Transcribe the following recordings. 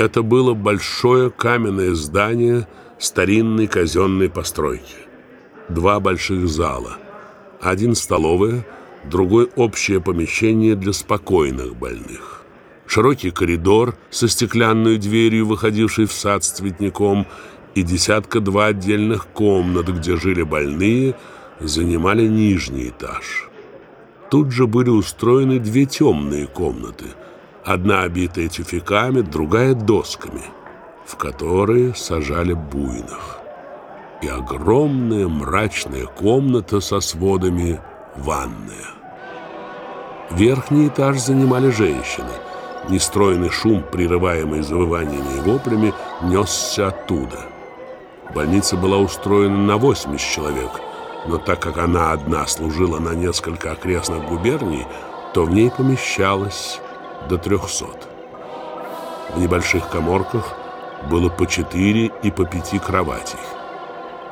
Это было большое каменное здание старинной казенной постройки. Два больших зала. Один столовая, другой общее помещение для спокойных больных. Широкий коридор со стеклянной дверью, выходивший в сад с цветником, и десятка-два отдельных комнат, где жили больные, занимали нижний этаж. Тут же были устроены две темные комнаты, одна обитая тюфяками, другая досками, в которые сажали буйных. И огромная мрачная комната со сводами ванная. Верхний этаж занимали женщины. Нестроенный шум, прерываемый завываниями и воплями, несся оттуда. Больница была устроена на 80 человек – но так как она одна служила на несколько окрестных губерний, то в ней помещалось до трехсот. В небольших коморках было по четыре и по пяти кроватей.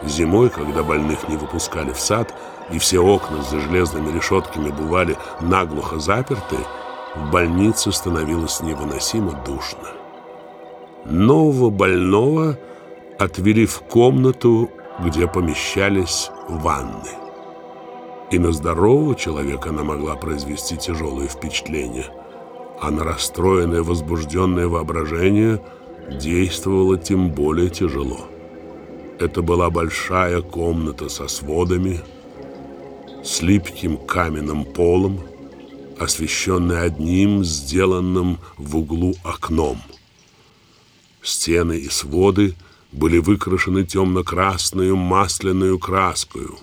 Зимой, когда больных не выпускали в сад, и все окна за железными решетками бывали наглухо заперты, в больнице становилось невыносимо душно. Нового больного отвели в комнату, где помещались ванны. И на здорового человека она могла произвести тяжелое впечатление, а на расстроенное возбужденное воображение действовало тем более тяжело. Это была большая комната со сводами, с липким каменным полом, освещенная одним сделанным в углу окном. Стены и своды – были выкрашены темно-красную масляную краскою.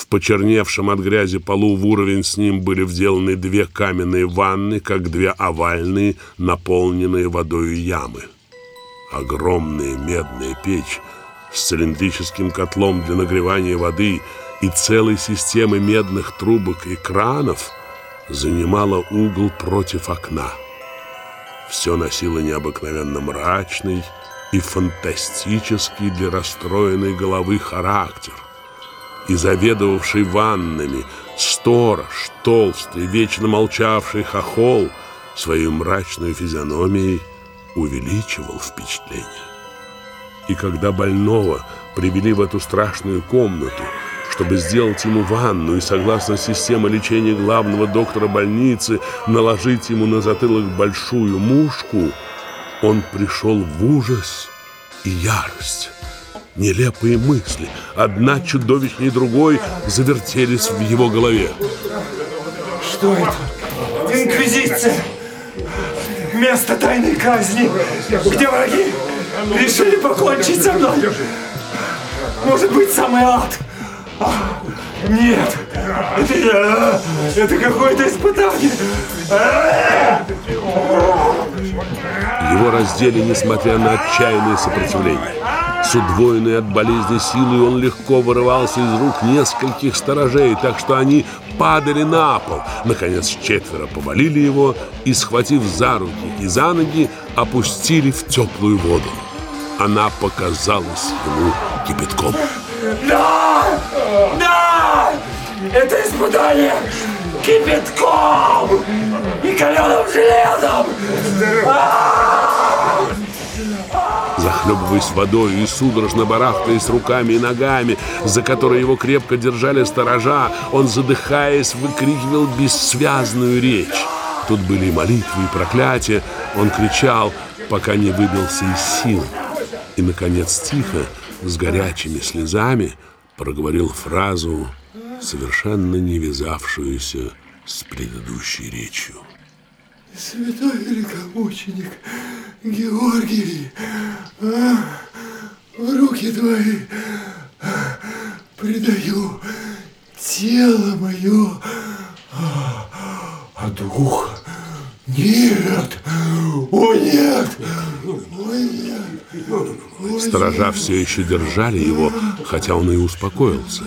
В почерневшем от грязи полу в уровень с ним были вделаны две каменные ванны, как две овальные, наполненные водой ямы. Огромная медная печь с цилиндрическим котлом для нагревания воды и целой системой медных трубок и кранов занимала угол против окна. Все носило необыкновенно мрачный, и фантастический для расстроенной головы характер. И заведовавший ваннами сторож, толстый, вечно молчавший хохол, своей мрачной физиономией увеличивал впечатление. И когда больного привели в эту страшную комнату, чтобы сделать ему ванну и, согласно системе лечения главного доктора больницы, наложить ему на затылок большую мушку – он пришел в ужас и ярость. Нелепые мысли, одна чудовищнее другой, завертелись в его голове. Что это? Инквизиция! Место тайной казни, где враги решили покончить со мной. Может быть, самый ад. Нет, это, это какое-то испытание. Его раздели, несмотря на отчаянное сопротивление. С удвоенной от болезни силой он легко вырывался из рук нескольких сторожей, так что они падали на пол. Наконец четверо повалили его и, схватив за руки и за ноги, опустили в теплую воду. Она показалась ему кипятком. Да! Да! Это испытание кипятком и каленым железом! Захлебываясь водой и судорожно барахтаясь руками и ногами, за которые его крепко держали сторожа, он, задыхаясь, выкрикивал бессвязную речь. Тут были и молитвы, и проклятия. Он кричал, пока не выбился из сил. И, наконец, тихо, с горячими слезами, проговорил фразу, совершенно не вязавшуюся с предыдущей речью. Святой великомученик Георгий, а, в руки твои а, предаю тело мое, а, а дух нет, о нет, о нет. Сторожа все еще держали его, хотя он и успокоился.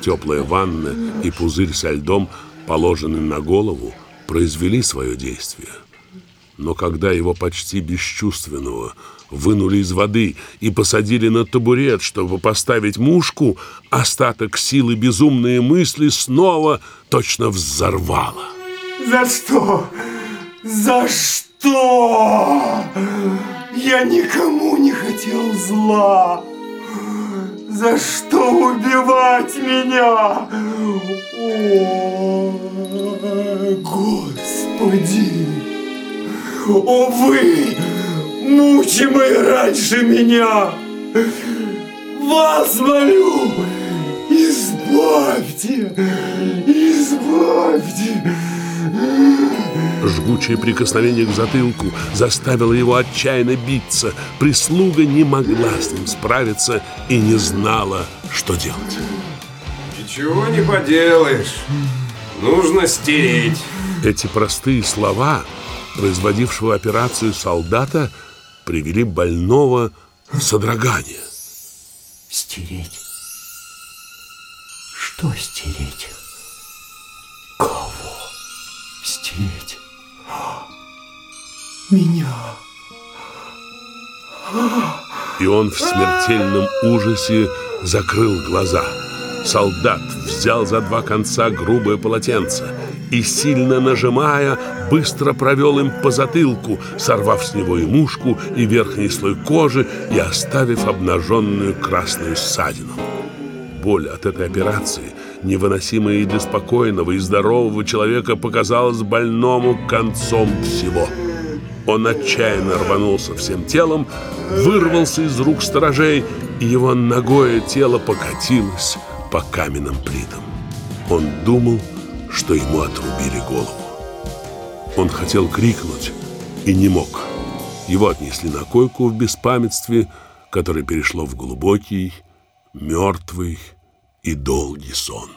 Теплая ванна и пузырь со льдом, положенный на голову, произвели свое действие. Но когда его почти бесчувственного вынули из воды и посадили на табурет, чтобы поставить мушку, остаток силы безумные мысли снова точно взорвало. За что? За что? Я никому не хотел зла. За что убивать меня? О, Господи! О, вы, мучимые раньше меня! Вас молю, избавьте, избавьте! Жгучее прикосновение к затылку заставило его отчаянно биться. Прислуга не могла с ним справиться и не знала, что делать. Ничего не поделаешь. Нужно стереть. Эти простые слова производившего операцию солдата привели больного в содрогание. Стереть? Что стереть? Кого стереть? Меня. И он в смертельном ужасе закрыл глаза. Солдат взял за два конца грубое полотенце и, сильно нажимая, быстро провел им по затылку, сорвав с него и мушку, и верхний слой кожи, и оставив обнаженную красную ссадину. Боль от этой операции, невыносимая и для спокойного и здорового человека, показалась больному концом всего. Он отчаянно рванулся всем телом, вырвался из рук сторожей, и его ногое тело покатилось по каменным плитам. Он думал, что ему отрубили голову. Он хотел крикнуть и не мог. Его отнесли на койку в беспамятстве, которое перешло в глубокий, мертвый и долгий сон.